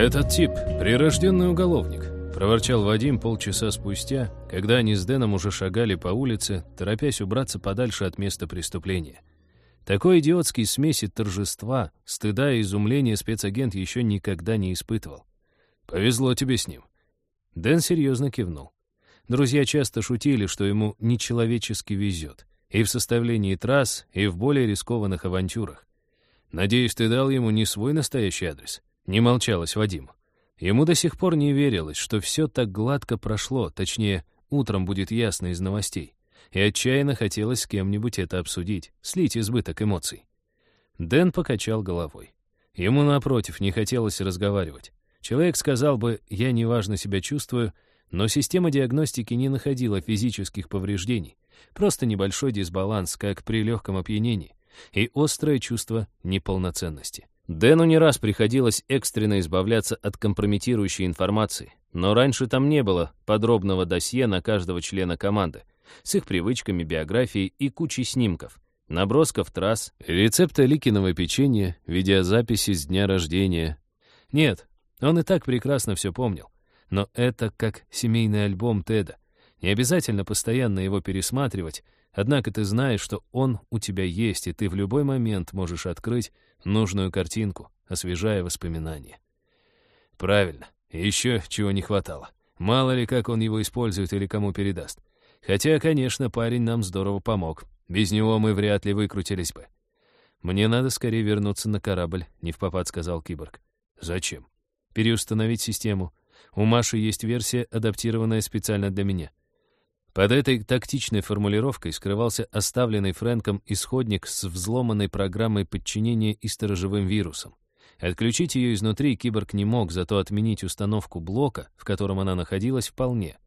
«Этот тип — прирожденный уголовник», — проворчал Вадим полчаса спустя, когда они с Дэном уже шагали по улице, торопясь убраться подальше от места преступления. Такой идиотский смеси торжества, стыда и изумления спецагент еще никогда не испытывал. «Повезло тебе с ним». Дэн серьезно кивнул. Друзья часто шутили, что ему нечеловечески везет. И в составлении трасс, и в более рискованных авантюрах. «Надеюсь, ты дал ему не свой настоящий адрес?» Не молчалось Вадим. Ему до сих пор не верилось, что все так гладко прошло, точнее, утром будет ясно из новостей. И отчаянно хотелось с кем-нибудь это обсудить, слить избыток эмоций. Дэн покачал головой. Ему, напротив, не хотелось разговаривать. Человек сказал бы «я неважно себя чувствую», но система диагностики не находила физических повреждений, просто небольшой дисбаланс, как при легком опьянении, и острое чувство неполноценности. Дэну не раз приходилось экстренно избавляться от компрометирующей информации, но раньше там не было подробного досье на каждого члена команды, с их привычками, биографией и кучей снимков, набросков трасс, рецепта Ликиного печенья, видеозаписи с дня рождения. Нет, он и так прекрасно все помнил. Но это как семейный альбом Теда. Не обязательно постоянно его пересматривать, однако ты знаешь, что он у тебя есть, и ты в любой момент можешь открыть нужную картинку, освежая воспоминания. Правильно. Еще чего не хватало. Мало ли, как он его использует или кому передаст. Хотя, конечно, парень нам здорово помог. Без него мы вряд ли выкрутились бы. «Мне надо скорее вернуться на корабль», — не в попад сказал киборг. «Зачем?» «Переустановить систему. У Маши есть версия, адаптированная специально для меня. Под этой тактичной формулировкой скрывался оставленный Фрэнком исходник с взломанной программой подчинения и сторожевым вирусом. Отключить ее изнутри киборг не мог, зато отменить установку блока, в котором она находилась, вполне.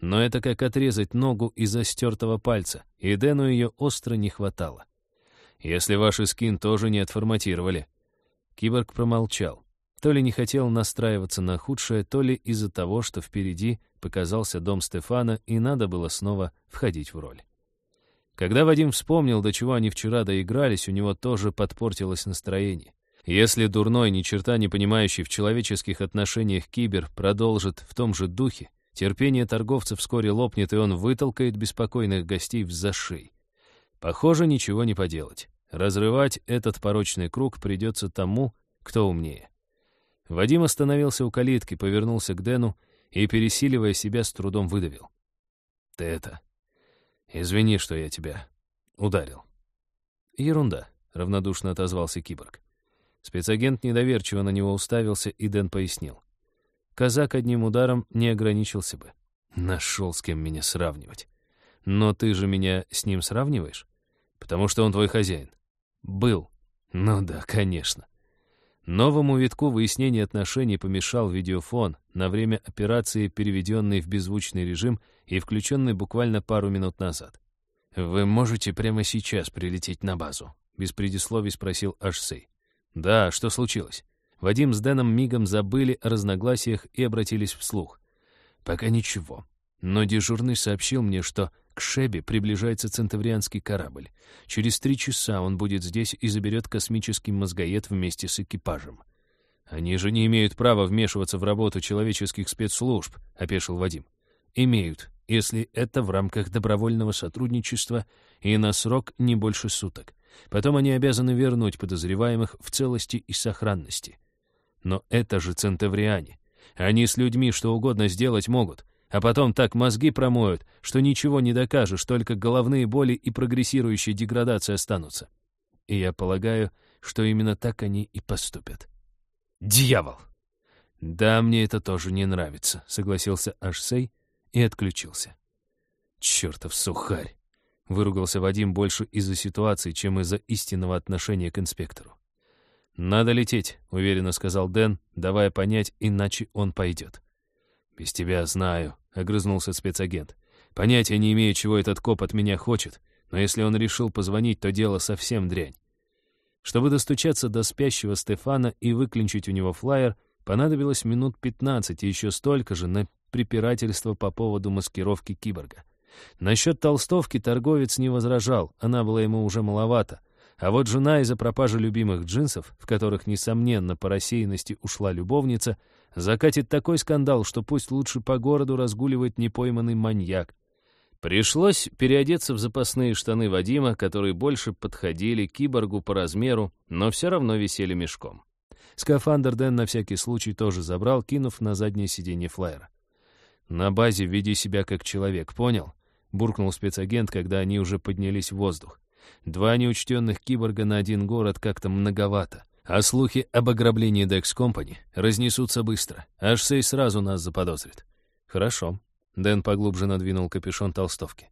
Но это как отрезать ногу из-за стертого пальца, и Дэну ее остро не хватало. «Если ваши скин тоже не отформатировали». Киборг промолчал. То ли не хотел настраиваться на худшее, то ли из-за того, что впереди показался дом Стефана, и надо было снова входить в роль. Когда Вадим вспомнил, до чего они вчера доигрались, у него тоже подпортилось настроение. Если дурной, ни черта не понимающий в человеческих отношениях кибер продолжит в том же духе, терпение торговца вскоре лопнет, и он вытолкает беспокойных гостей в зашей. Похоже, ничего не поделать. Разрывать этот порочный круг придется тому, кто умнее. Вадим остановился у калитки, повернулся к Дэну и, пересиливая себя, с трудом выдавил. «Ты это... Извини, что я тебя ударил». «Ерунда», — равнодушно отозвался киборг. Спецагент недоверчиво на него уставился, и Дэн пояснил. Казак одним ударом не ограничился бы. Нашел с кем меня сравнивать. Но ты же меня с ним сравниваешь? Потому что он твой хозяин. Был. Ну да, конечно. Новому витку выяснения отношений помешал видеофон, на время операции переведенный в беззвучный режим и включенный буквально пару минут назад. «Вы можете прямо сейчас прилететь на базу?» — без предисловий спросил Ашсей. «Да, что случилось?» Вадим с Дэном мигом забыли о разногласиях и обратились вслух. «Пока ничего. Но дежурный сообщил мне, что к Шебе приближается центаврианский корабль. Через три часа он будет здесь и заберет космический мозгоед вместе с экипажем. «Они же не имеют права вмешиваться в работу человеческих спецслужб», — опешил Вадим. «Имеют, если это в рамках добровольного сотрудничества и на срок не больше суток. Потом они обязаны вернуть подозреваемых в целости и сохранности. Но это же центавриане. Они с людьми что угодно сделать могут а потом так мозги промоют, что ничего не докажешь, только головные боли и прогрессирующая деградация останутся. И я полагаю, что именно так они и поступят. Дьявол! Да, мне это тоже не нравится, согласился Ашсей и отключился. Чертов сухарь! Выругался Вадим больше из-за ситуации, чем из-за истинного отношения к инспектору. «Надо лететь», — уверенно сказал Дэн, давая понять, иначе он пойдет. «Без тебя знаю», — огрызнулся спецагент. «Понятия не имею, чего этот коп от меня хочет, но если он решил позвонить, то дело совсем дрянь». Чтобы достучаться до спящего Стефана и выклинчить у него флаер, понадобилось минут пятнадцать и еще столько же на препирательство по поводу маскировки киборга. Насчет толстовки торговец не возражал, она была ему уже маловато. А вот жена из-за пропажи любимых джинсов, в которых, несомненно, по рассеянности ушла любовница, Закатит такой скандал, что пусть лучше по городу разгуливает непойманный маньяк. Пришлось переодеться в запасные штаны Вадима, которые больше подходили киборгу по размеру, но все равно висели мешком. Скафандр Дэн на всякий случай тоже забрал, кинув на заднее сиденье флайера. «На базе веди себя как человек, понял?» — буркнул спецагент, когда они уже поднялись в воздух. «Два неучтенных киборга на один город как-то многовато. А слухи об ограблении Dex Company разнесутся быстро. Аж Сей сразу нас заподозрит». «Хорошо». Дэн поглубже надвинул капюшон толстовки.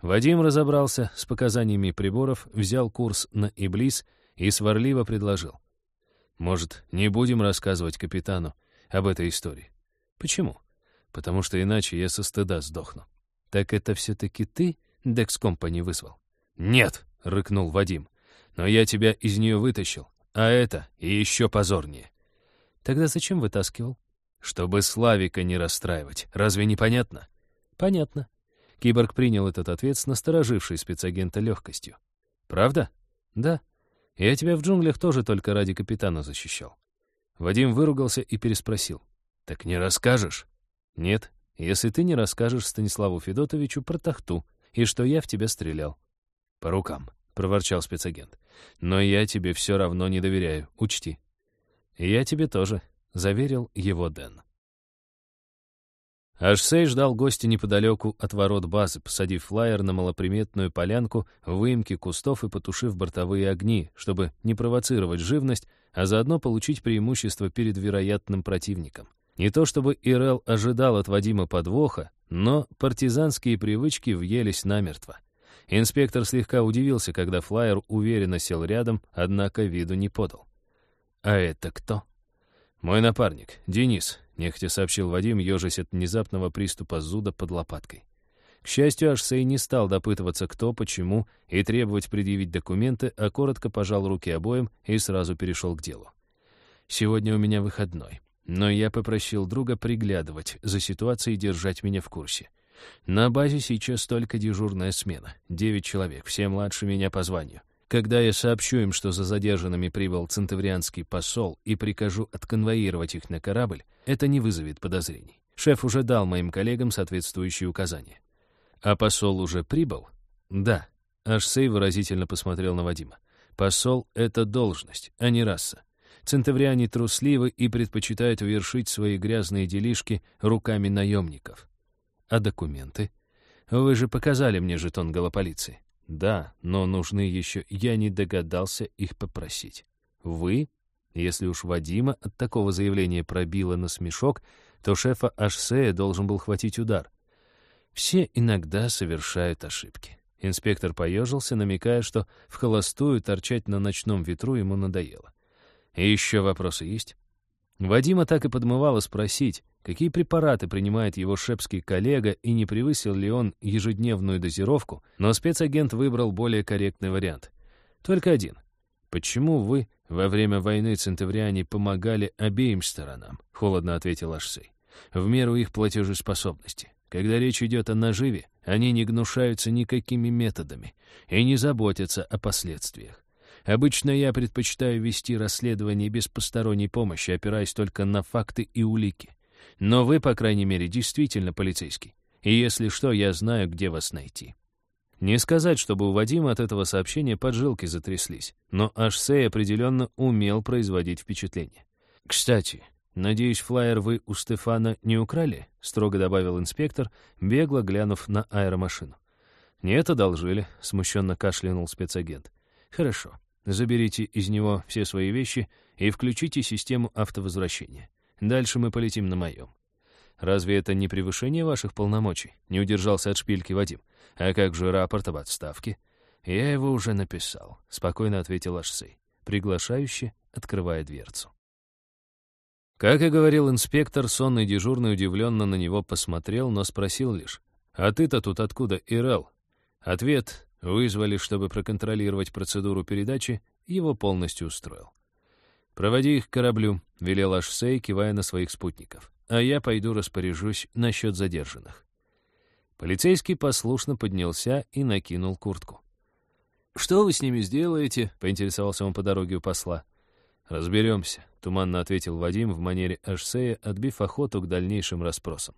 Вадим разобрался с показаниями приборов, взял курс на Иблис и сварливо предложил. «Может, не будем рассказывать капитану об этой истории?» «Почему?» «Потому что иначе я со стыда сдохну». «Так это все-таки ты Декс Компани вызвал?» «Нет!» — рыкнул Вадим. «Но я тебя из нее вытащил, а это еще позорнее». «Тогда зачем вытаскивал?» «Чтобы Славика не расстраивать. Разве не понятно?» «Понятно». Киборг принял этот ответ с насторожившей спецагента легкостью. «Правда?» «Да. Я тебя в джунглях тоже только ради капитана защищал». Вадим выругался и переспросил. «Так не расскажешь?» «Нет, если ты не расскажешь Станиславу Федотовичу про тахту и что я в тебя стрелял». «По рукам», — проворчал спецагент. «Но я тебе все равно не доверяю, учти». «Я тебе тоже», — заверил его Дэн. Ашсей ждал гостя неподалеку от ворот базы, посадив флайер на малоприметную полянку в выемке кустов и потушив бортовые огни, чтобы не провоцировать живность, а заодно получить преимущество перед вероятным противником. Не то чтобы Ирел ожидал от Вадима подвоха, но партизанские привычки въелись намертво. Инспектор слегка удивился, когда флайер уверенно сел рядом, однако виду не подал. «А это кто?» «Мой напарник, Денис», — нехотя сообщил Вадим, ежась от внезапного приступа зуда под лопаткой. К счастью, Ашсей не стал допытываться, кто, почему, и требовать предъявить документы, а коротко пожал руки обоим и сразу перешел к делу. «Сегодня у меня выходной, но я попросил друга приглядывать за ситуацией и держать меня в курсе. На базе сейчас только дежурная смена, девять человек, все младше меня по званию. Когда я сообщу им, что за задержанными прибыл центаврианский посол и прикажу отконвоировать их на корабль, это не вызовет подозрений. Шеф уже дал моим коллегам соответствующие указания. А посол уже прибыл? Да. Ашсей выразительно посмотрел на Вадима. Посол — это должность, а не раса. Центавриане трусливы и предпочитают вершить свои грязные делишки руками наемников. А документы? Вы же показали мне жетон голополиции. Да, но нужны еще... Я не догадался их попросить. Вы? Если уж Вадима от такого заявления пробило на смешок, то шефа Ашсея должен был хватить удар. Все иногда совершают ошибки. Инспектор поежился, намекая, что в холостую торчать на ночном ветру ему надоело. Еще вопросы есть? Вадима так и подмывало спросить, какие препараты принимает его шепский коллега и не превысил ли он ежедневную дозировку, но спецагент выбрал более корректный вариант. Только один. «Почему вы во время войны центавриане помогали обеим сторонам?» — холодно ответил Ашсей. «В меру их платежеспособности. Когда речь идет о наживе, они не гнушаются никакими методами и не заботятся о последствиях. Обычно я предпочитаю вести расследование без посторонней помощи, опираясь только на факты и улики. Но вы, по крайней мере, действительно полицейский. И если что, я знаю, где вас найти». Не сказать, чтобы у Вадима от этого сообщения поджилки затряслись, но Ашсей определенно умел производить впечатление. «Кстати, надеюсь, флаер вы у Стефана не украли?» — строго добавил инспектор, бегло глянув на аэромашину. «Нет, одолжили», — смущенно кашлянул спецагент. «Хорошо. Заберите из него все свои вещи и включите систему автовозвращения. Дальше мы полетим на моем. Разве это не превышение ваших полномочий? Не удержался от шпильки Вадим. А как же рапорт об отставке? Я его уже написал, спокойно ответил Ашсей, приглашающе открывая дверцу. Как и говорил инспектор, сонный дежурный удивленно на него посмотрел, но спросил лишь, «А ты-то тут откуда, Ирел?» Ответ Вызвали, чтобы проконтролировать процедуру передачи, его полностью устроил. «Проводи их к кораблю», — велел Ашсей, кивая на своих спутников. «А я пойду распоряжусь насчет задержанных». Полицейский послушно поднялся и накинул куртку. «Что вы с ними сделаете?» — поинтересовался он по дороге у посла. «Разберемся», — туманно ответил Вадим в манере Ашсея, отбив охоту к дальнейшим расспросам.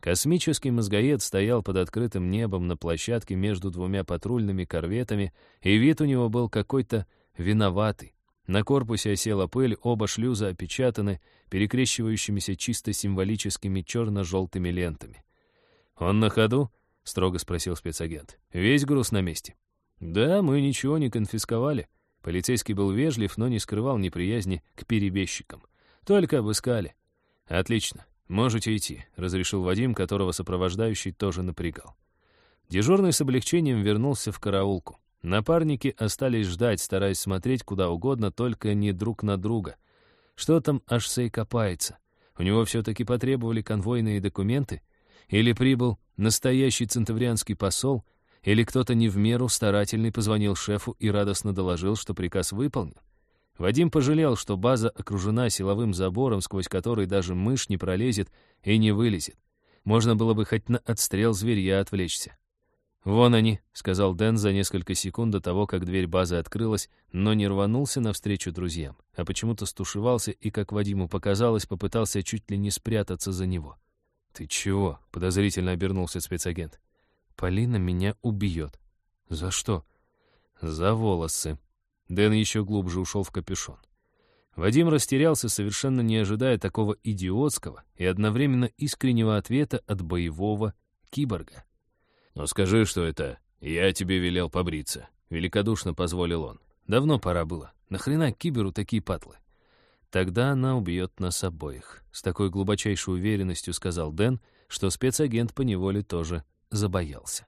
Космический мозгоед стоял под открытым небом на площадке между двумя патрульными корветами, и вид у него был какой-то виноватый. На корпусе осела пыль, оба шлюза опечатаны перекрещивающимися чисто символическими черно-желтыми лентами. «Он на ходу?» — строго спросил спецагент. «Весь груз на месте?» «Да, мы ничего не конфисковали». Полицейский был вежлив, но не скрывал неприязни к перебежчикам. «Только обыскали». «Отлично. «Можете идти», — разрешил Вадим, которого сопровождающий тоже напрягал. Дежурный с облегчением вернулся в караулку. Напарники остались ждать, стараясь смотреть куда угодно, только не друг на друга. Что там Ашсей копается? У него все-таки потребовали конвойные документы? Или прибыл настоящий центаврианский посол? Или кто-то не в меру старательный позвонил шефу и радостно доложил, что приказ выполнен? Вадим пожалел, что база окружена силовым забором, сквозь который даже мышь не пролезет и не вылезет. Можно было бы хоть на отстрел зверья отвлечься. «Вон они», — сказал Дэн за несколько секунд до того, как дверь базы открылась, но не рванулся навстречу друзьям, а почему-то стушевался и, как Вадиму показалось, попытался чуть ли не спрятаться за него. «Ты чего?» — подозрительно обернулся спецагент. «Полина меня убьет». «За что?» «За волосы», Дэн еще глубже ушел в капюшон. Вадим растерялся, совершенно не ожидая такого идиотского и одновременно искреннего ответа от боевого киборга. «Ну скажи, что это я тебе велел побриться», — великодушно позволил он. «Давно пора было. Нахрена киберу такие патлы?» «Тогда она убьет нас обоих», — с такой глубочайшей уверенностью сказал Дэн, что спецагент поневоле тоже забоялся.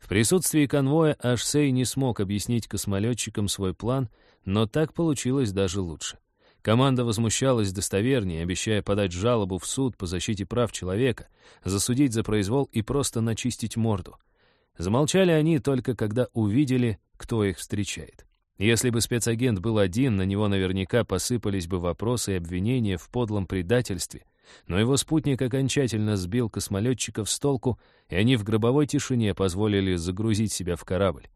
В присутствии конвоя Ашсей не смог объяснить космолетчикам свой план, но так получилось даже лучше. Команда возмущалась достовернее, обещая подать жалобу в суд по защите прав человека, засудить за произвол и просто начистить морду. Замолчали они только когда увидели, кто их встречает. Если бы спецагент был один, на него наверняка посыпались бы вопросы и обвинения в подлом предательстве, но его спутник окончательно сбил космолетчиков с толку, и они в гробовой тишине позволили загрузить себя в корабль.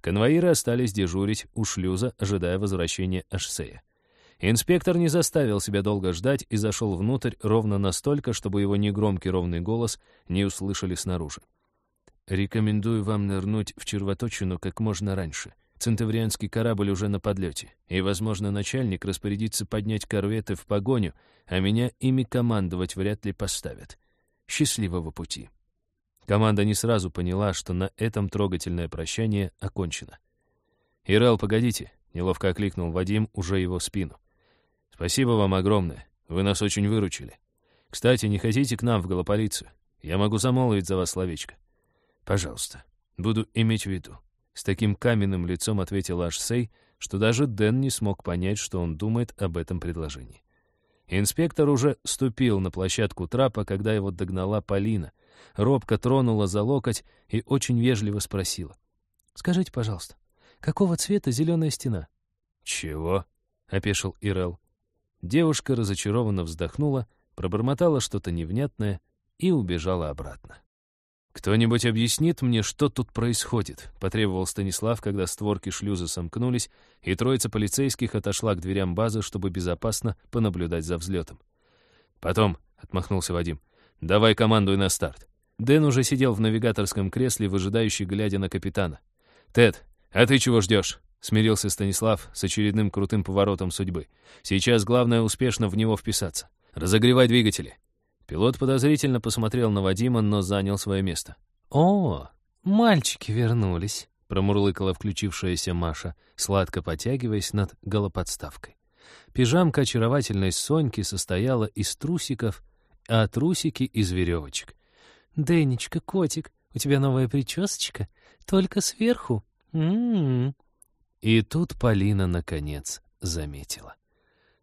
Конвоиры остались дежурить у шлюза, ожидая возвращения Ашсея. Инспектор не заставил себя долго ждать и зашел внутрь ровно настолько, чтобы его негромкий ровный голос не услышали снаружи. «Рекомендую вам нырнуть в червоточину как можно раньше. Центаврианский корабль уже на подлете, и, возможно, начальник распорядится поднять корветы в погоню, а меня ими командовать вряд ли поставят. Счастливого пути. Команда не сразу поняла, что на этом трогательное прощание окончено. «Ирел, погодите», — неловко окликнул Вадим уже его спину. «Спасибо вам огромное. Вы нас очень выручили. Кстати, не хотите к нам в голополицию? Я могу замолвить за вас словечко. Пожалуйста, буду иметь в виду». С таким каменным лицом ответил Ашсей, что даже Дэн не смог понять, что он думает об этом предложении. Инспектор уже ступил на площадку трапа, когда его догнала Полина. Робко тронула за локоть и очень вежливо спросила. «Скажите, пожалуйста, какого цвета зеленая стена?» «Чего?» — опешил Ирел. Девушка разочарованно вздохнула, пробормотала что-то невнятное и убежала обратно. «Кто-нибудь объяснит мне, что тут происходит?» — потребовал Станислав, когда створки шлюза сомкнулись, и троица полицейских отошла к дверям базы, чтобы безопасно понаблюдать за взлетом. «Потом», — отмахнулся Вадим, — «давай командуй на старт». Дэн уже сидел в навигаторском кресле, выжидающий, глядя на капитана. «Тед, а ты чего ждешь?» — смирился Станислав с очередным крутым поворотом судьбы. «Сейчас главное успешно в него вписаться. Разогревай двигатели. Пилот подозрительно посмотрел на Вадима, но занял свое место. «О, мальчики вернулись», — промурлыкала включившаяся Маша, сладко потягиваясь над голоподставкой. Пижамка очаровательной Соньки состояла из трусиков, а трусики — из веревочек. «Денечка, котик, у тебя новая причесочка, только сверху. М -м -м. И тут Полина, наконец, заметила.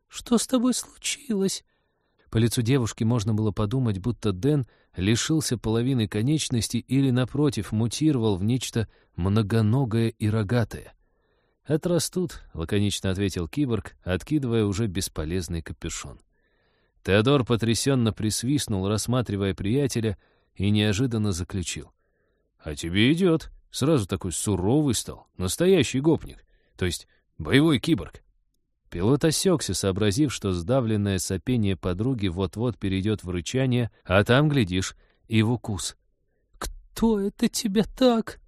«Что с тобой случилось?» По лицу девушки можно было подумать, будто Дэн лишился половины конечности или, напротив, мутировал в нечто многоногое и рогатое. «Отрастут», — лаконично ответил киборг, откидывая уже бесполезный капюшон. Теодор потрясенно присвистнул, рассматривая приятеля, и неожиданно заключил. «А тебе идет. Сразу такой суровый стал, настоящий гопник, то есть боевой киборг». Пилот осекся, сообразив, что сдавленное сопение подруги вот-вот перейдет в рычание, а там, глядишь, и в укус. «Кто это тебя так?»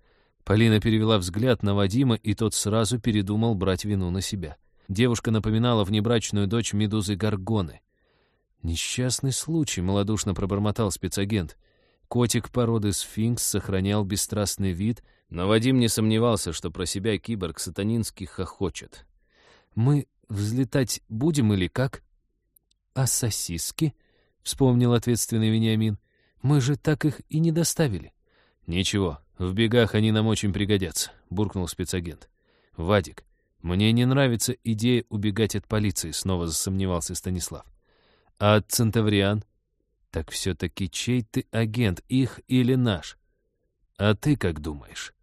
Полина перевела взгляд на Вадима, и тот сразу передумал брать вину на себя. Девушка напоминала внебрачную дочь Медузы Гаргоны. «Несчастный случай», — малодушно пробормотал спецагент. Котик породы сфинкс сохранял бесстрастный вид, но Вадим не сомневался, что про себя киборг сатанинский хохочет. «Мы взлетать будем или как?» «А сосиски?» — вспомнил ответственный Вениамин. «Мы же так их и не доставили». «Ничего, в бегах они нам очень пригодятся», — буркнул спецагент. «Вадик, мне не нравится идея убегать от полиции», — снова засомневался Станислав. «А от Центавриан?» «Так все-таки чей ты агент, их или наш?» «А ты как думаешь?»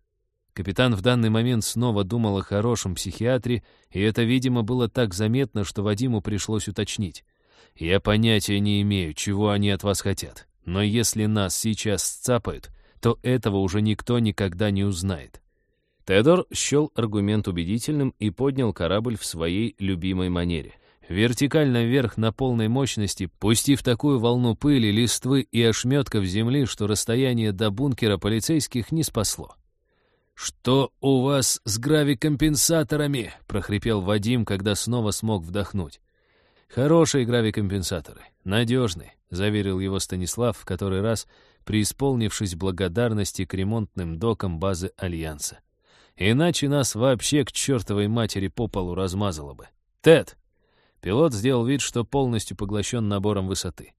Капитан в данный момент снова думал о хорошем психиатре, и это, видимо, было так заметно, что Вадиму пришлось уточнить. «Я понятия не имею, чего они от вас хотят, но если нас сейчас сцапают, то этого уже никто никогда не узнает». Теодор счел аргумент убедительным и поднял корабль в своей любимой манере. Вертикально вверх на полной мощности, пустив такую волну пыли, листвы и ошметков земли, что расстояние до бункера полицейских не спасло. «Что у вас с гравикомпенсаторами?» — прохрипел Вадим, когда снова смог вдохнуть. «Хорошие гравикомпенсаторы, надежные», — заверил его Станислав в который раз, преисполнившись благодарности к ремонтным докам базы Альянса. «Иначе нас вообще к чертовой матери по полу размазало бы. Тед!» Пилот сделал вид, что полностью поглощен набором высоты.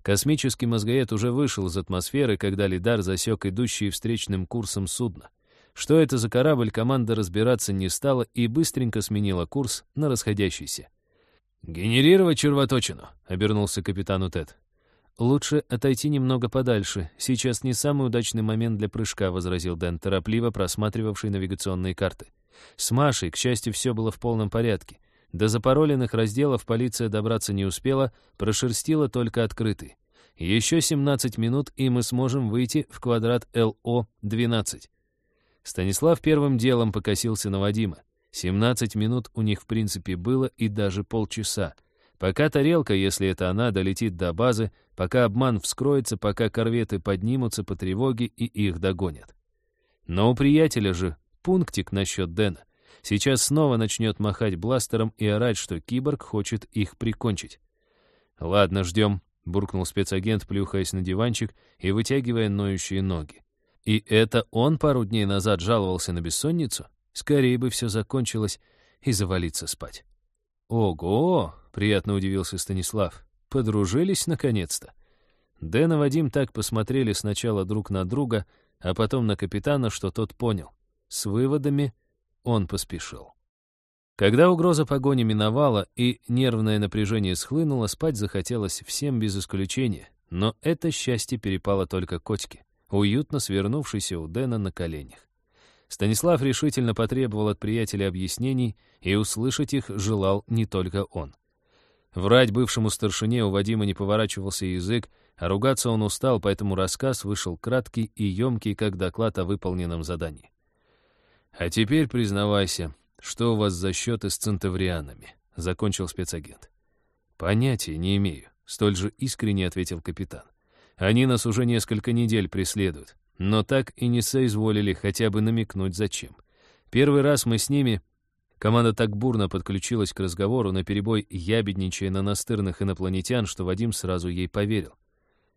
Космический мозгоед уже вышел из атмосферы, когда Лидар засек идущий встречным курсом судно. Что это за корабль, команда разбираться не стала и быстренько сменила курс на расходящийся. «Генерировать червоточину», — обернулся капитану Тед. «Лучше отойти немного подальше. Сейчас не самый удачный момент для прыжка», — возразил Дэн, торопливо просматривавший навигационные карты. С Машей, к счастью, все было в полном порядке. До запароленных разделов полиция добраться не успела, прошерстила только открытый. Еще 17 минут, и мы сможем выйти в квадрат ЛО-12. Станислав первым делом покосился на Вадима. 17 минут у них в принципе было и даже полчаса. Пока тарелка, если это она, долетит до базы, пока обман вскроется, пока корветы поднимутся по тревоге и их догонят. Но у приятеля же пунктик насчет Дэна. Сейчас снова начнет махать бластером и орать, что киборг хочет их прикончить. «Ладно, ждем», — буркнул спецагент, плюхаясь на диванчик и вытягивая ноющие ноги. И это он пару дней назад жаловался на бессонницу? Скорее бы все закончилось и завалиться спать. «Ого!» — приятно удивился Станислав. «Подружились наконец-то?» Дэн и Вадим так посмотрели сначала друг на друга, а потом на капитана, что тот понял. С выводами он поспешил. Когда угроза погони миновала и нервное напряжение схлынуло, спать захотелось всем без исключения, но это счастье перепало только котике уютно свернувшийся у Дэна на коленях. Станислав решительно потребовал от приятеля объяснений, и услышать их желал не только он. Врать бывшему старшине у Вадима не поворачивался язык, а ругаться он устал, поэтому рассказ вышел краткий и емкий, как доклад о выполненном задании. «А теперь признавайся, что у вас за счеты с центаврианами?» — закончил спецагент. «Понятия не имею», — столь же искренне ответил капитан. Они нас уже несколько недель преследуют, но так и не соизволили хотя бы намекнуть зачем. Первый раз мы с ними... Команда так бурно подключилась к разговору, на перебой ябедничая на настырных инопланетян, что Вадим сразу ей поверил.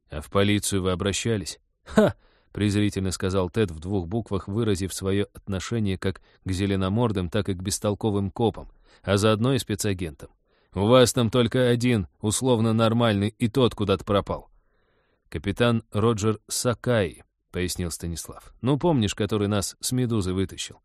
«А в полицию вы обращались?» «Ха!» — презрительно сказал Тед в двух буквах, выразив свое отношение как к зеленомордым, так и к бестолковым копам, а заодно и спецагентам. «У вас там только один, условно нормальный, и тот куда-то пропал. «Капитан Роджер Сакай», — пояснил Станислав. «Ну, помнишь, который нас с «Медузы» вытащил?»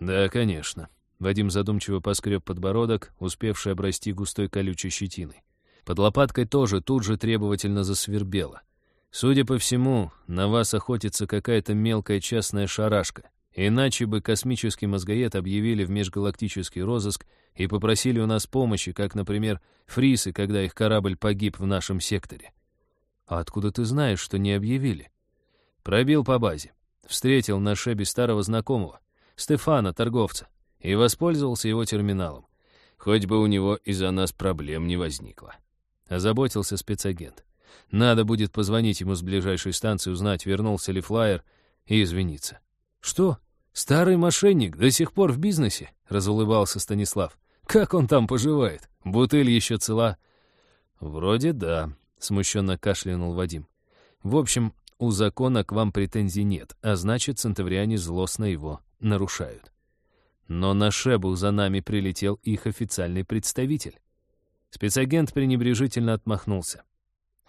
«Да, конечно». Вадим задумчиво поскреб подбородок, успевший обрасти густой колючей щетиной. Под лопаткой тоже тут же требовательно засвербело. «Судя по всему, на вас охотится какая-то мелкая частная шарашка. Иначе бы космический мозгоед объявили в межгалактический розыск и попросили у нас помощи, как, например, фрисы, когда их корабль погиб в нашем секторе. «А откуда ты знаешь, что не объявили?» «Пробил по базе. Встретил на шебе старого знакомого, Стефана, торговца, и воспользовался его терминалом. хоть бы у него из-за нас проблем не возникло. Озаботился спецагент. Надо будет позвонить ему с ближайшей станции, узнать, вернулся ли флайер, и извиниться. «Что? Старый мошенник до сих пор в бизнесе?» — разулыбался Станислав. «Как он там поживает? Бутыль еще цела?» «Вроде да», — смущенно кашлянул Вадим. «В общем, у закона к вам претензий нет, а значит, центавриане злостно его нарушают. Но на Шебу за нами прилетел их официальный представитель. Спецагент пренебрежительно отмахнулся,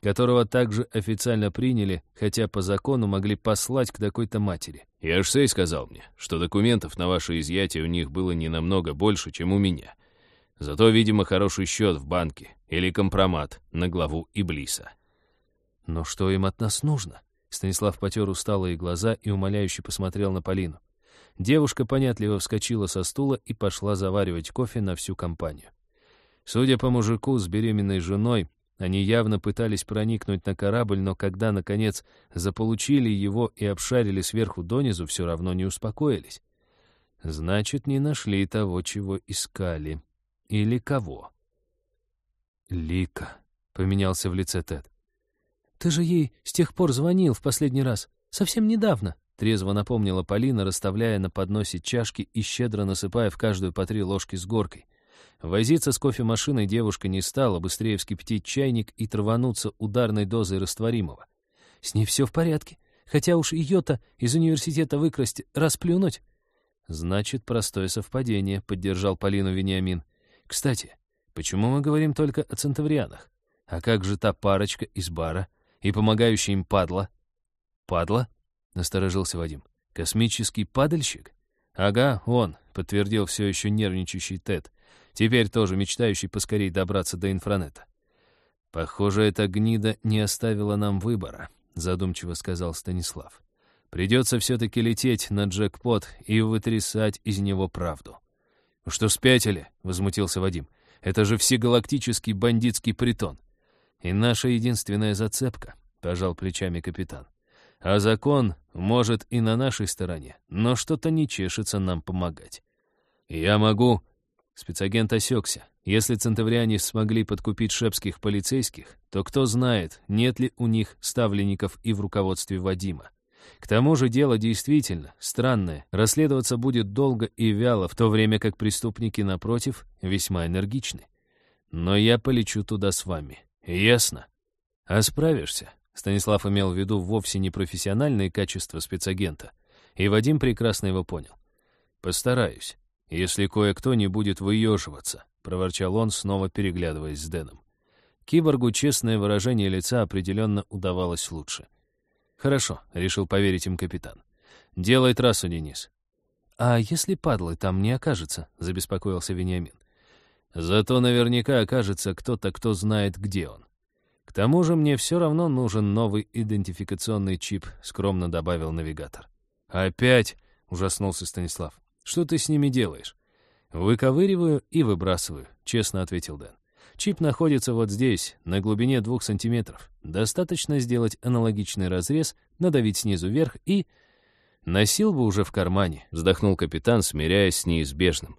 которого также официально приняли, хотя по закону могли послать к такой-то матери. «Я ж Сей сказал мне, что документов на ваше изъятие у них было не намного больше, чем у меня. Зато, видимо, хороший счет в банке или компромат на главу Иблиса». «Но что им от нас нужно?» Станислав потер усталые глаза и умоляюще посмотрел на Полину. Девушка понятливо вскочила со стула и пошла заваривать кофе на всю компанию. Судя по мужику с беременной женой, они явно пытались проникнуть на корабль, но когда, наконец, заполучили его и обшарили сверху донизу, все равно не успокоились. Значит, не нашли того, чего искали. Или кого? «Лика», — поменялся в лице Тед. «Ты же ей с тех пор звонил в последний раз. Совсем недавно», — трезво напомнила Полина, расставляя на подносе чашки и щедро насыпая в каждую по три ложки с горкой. Возиться с кофемашиной девушка не стала, быстрее вскипятить чайник и травануться ударной дозой растворимого. С ней все в порядке, хотя уж ее-то из университета выкрасть, расплюнуть. Значит, простое совпадение, — поддержал Полину Вениамин. Кстати, почему мы говорим только о центаврианах? А как же та парочка из бара и помогающая им падла? Падла? — насторожился Вадим. Космический падальщик? Ага, он, — подтвердил все еще нервничающий Тед теперь тоже мечтающий поскорей добраться до инфранета. «Похоже, эта гнида не оставила нам выбора», — задумчиво сказал Станислав. «Придется все-таки лететь на джекпот и вытрясать из него правду». «Что спятили?» — возмутился Вадим. «Это же всегалактический бандитский притон». «И наша единственная зацепка», — пожал плечами капитан. «А закон, может, и на нашей стороне, но что-то не чешется нам помогать». «Я могу...» Спецагент осекся. Если центавриане смогли подкупить шепских полицейских, то кто знает, нет ли у них ставленников и в руководстве Вадима. К тому же дело действительно странное, расследоваться будет долго и вяло, в то время как преступники, напротив, весьма энергичны. Но я полечу туда с вами. Ясно? А справишься? Станислав имел в виду вовсе не профессиональные качества спецагента, и Вадим прекрасно его понял. Постараюсь если кое-кто не будет выеживаться», — проворчал он, снова переглядываясь с Дэном. Киборгу честное выражение лица определенно удавалось лучше. «Хорошо», — решил поверить им капитан. «Делай трассу, Денис». «А если падлы там не окажется?» — забеспокоился Вениамин. «Зато наверняка окажется кто-то, кто знает, где он. К тому же мне все равно нужен новый идентификационный чип», — скромно добавил навигатор. «Опять?» — ужаснулся Станислав. Что ты с ними делаешь?» «Выковыриваю и выбрасываю», — честно ответил Дэн. «Чип находится вот здесь, на глубине двух сантиметров. Достаточно сделать аналогичный разрез, надавить снизу вверх и...» «Носил бы уже в кармане», — вздохнул капитан, смиряясь с неизбежным.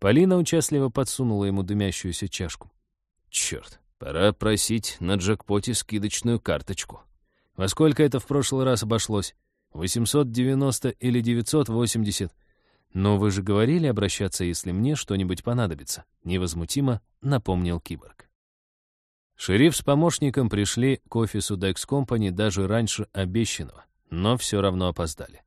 Полина участливо подсунула ему дымящуюся чашку. «Черт, пора просить на джекпоте скидочную карточку. Во сколько это в прошлый раз обошлось? 890 или 980? «Но вы же говорили обращаться, если мне что-нибудь понадобится», — невозмутимо напомнил киборг. Шериф с помощником пришли к офису Dex Company даже раньше обещанного, но все равно опоздали.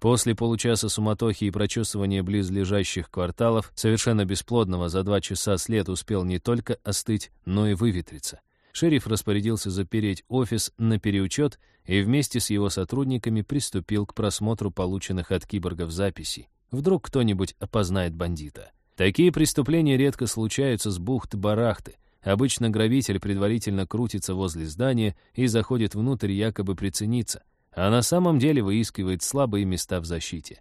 После получаса суматохи и прочесывания близлежащих кварталов, совершенно бесплодного за два часа след успел не только остыть, но и выветриться. Шериф распорядился запереть офис на переучет и вместе с его сотрудниками приступил к просмотру полученных от киборгов записей. Вдруг кто-нибудь опознает бандита. Такие преступления редко случаются с бухты-барахты. Обычно грабитель предварительно крутится возле здания и заходит внутрь якобы прицениться, а на самом деле выискивает слабые места в защите.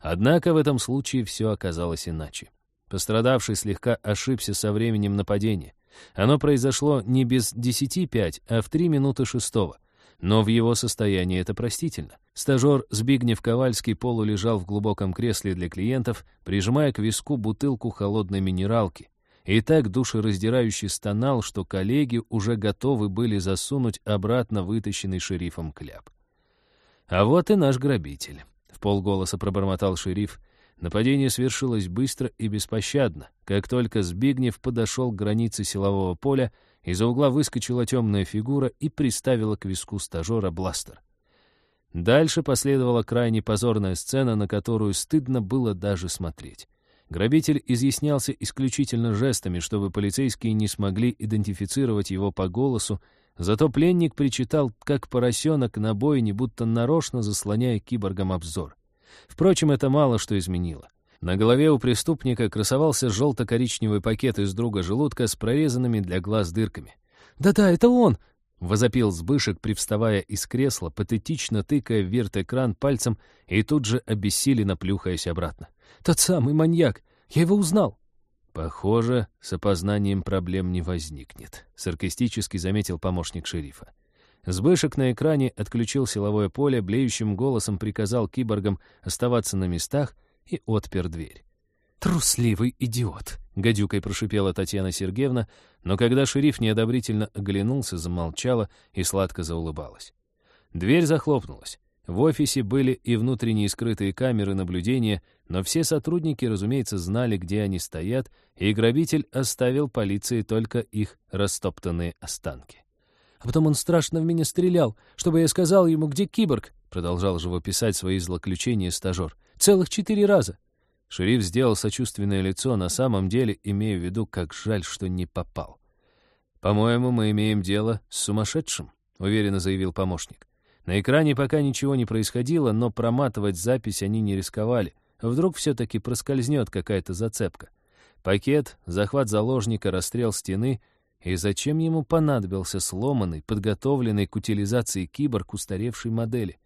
Однако в этом случае все оказалось иначе. Пострадавший слегка ошибся со временем нападения. Оно произошло не без десяти пять, а в три минуты шестого — но в его состоянии это простительно. Стажер Збигнев Ковальский полулежал в глубоком кресле для клиентов, прижимая к виску бутылку холодной минералки. и так душераздирающе стонал, что коллеги уже готовы были засунуть обратно вытащенный шерифом кляп. «А вот и наш грабитель», — в полголоса пробормотал шериф. Нападение свершилось быстро и беспощадно. Как только Збигнев подошел к границе силового поля, из-за угла выскочила темная фигура и приставила к виску стажера бластер. Дальше последовала крайне позорная сцена, на которую стыдно было даже смотреть. Грабитель изъяснялся исключительно жестами, чтобы полицейские не смогли идентифицировать его по голосу, зато пленник причитал, как поросенок на бойне, будто нарочно заслоняя киборгом обзор. Впрочем, это мало что изменило. На голове у преступника красовался желто-коричневый пакет из друга желудка с прорезанными для глаз дырками. «Да-да, это он!» — возопил Сбышек, привставая из кресла, патетично тыкая в верт-экран пальцем и тут же обессиленно плюхаясь обратно. «Тот самый маньяк! Я его узнал!» «Похоже, с опознанием проблем не возникнет», — саркастически заметил помощник шерифа. Сбышек на экране отключил силовое поле, блеющим голосом приказал киборгам оставаться на местах и отпер дверь. «Трусливый идиот!» — гадюкой прошипела Татьяна Сергеевна, но когда шериф неодобрительно оглянулся, замолчала и сладко заулыбалась. Дверь захлопнулась. В офисе были и внутренние скрытые камеры наблюдения, но все сотрудники, разумеется, знали, где они стоят, и грабитель оставил полиции только их растоптанные останки. А потом он страшно в меня стрелял, чтобы я сказал ему, где киборг, продолжал живописать свои злоключения стажер. Целых четыре раза. Шериф сделал сочувственное лицо, на самом деле имея в виду, как жаль, что не попал. «По-моему, мы имеем дело с сумасшедшим», — уверенно заявил помощник. На экране пока ничего не происходило, но проматывать запись они не рисковали. Вдруг все-таки проскользнет какая-то зацепка. Пакет, захват заложника, расстрел стены — и зачем ему понадобился сломанный, подготовленный к утилизации киборг устаревшей модели?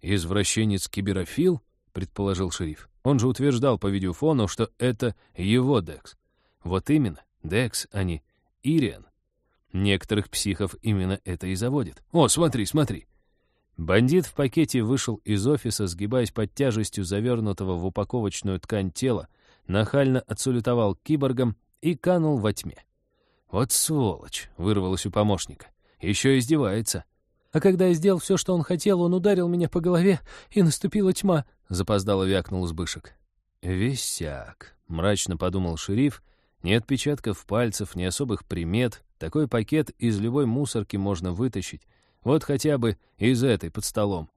«Извращенец-киберофил?» — предположил шериф. Он же утверждал по видеофону, что это его Декс. Вот именно, Декс, а не Ириан. Некоторых психов именно это и заводит. О, смотри, смотри. Бандит в пакете вышел из офиса, сгибаясь под тяжестью завернутого в упаковочную ткань тела, нахально отсулютовал киборгом и канул во тьме. «Вот сволочь!» — вырвалось у помощника. «Еще издевается». «А когда я сделал все, что он хотел, он ударил меня по голове, и наступила тьма», — запоздало вякнул Сбышек. «Висяк», — мрачно подумал шериф. «Ни отпечатков пальцев, ни особых примет. Такой пакет из любой мусорки можно вытащить. Вот хотя бы из этой под столом».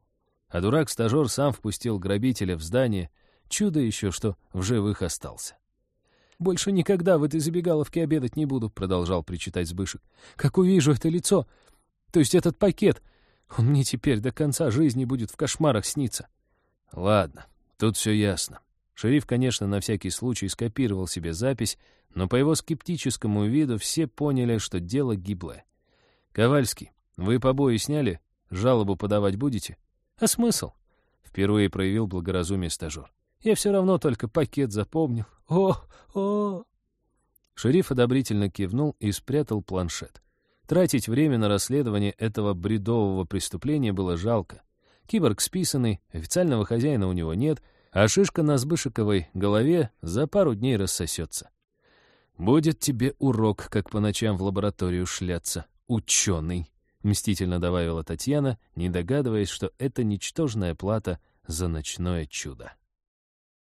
А дурак-стажер сам впустил грабителя в здание. Чудо еще, что в живых остался. «Больше никогда в этой забегаловке обедать не буду», — продолжал причитать Сбышек. «Как увижу это лицо, то есть этот пакет, он мне теперь до конца жизни будет в кошмарах сниться». «Ладно, тут все ясно». Шериф, конечно, на всякий случай скопировал себе запись, но по его скептическому виду все поняли, что дело гиблое. «Ковальский, вы побои сняли? Жалобу подавать будете?» «А смысл?» — впервые проявил благоразумие стажер. «Я все равно только пакет запомнил. О, о Шериф одобрительно кивнул и спрятал планшет. Тратить время на расследование этого бредового преступления было жалко. Киборг списанный, официального хозяина у него нет, а шишка на Сбышиковой голове за пару дней рассосется. «Будет тебе урок, как по ночам в лабораторию шляться, ученый», — мстительно добавила Татьяна, не догадываясь, что это ничтожная плата за ночное чудо.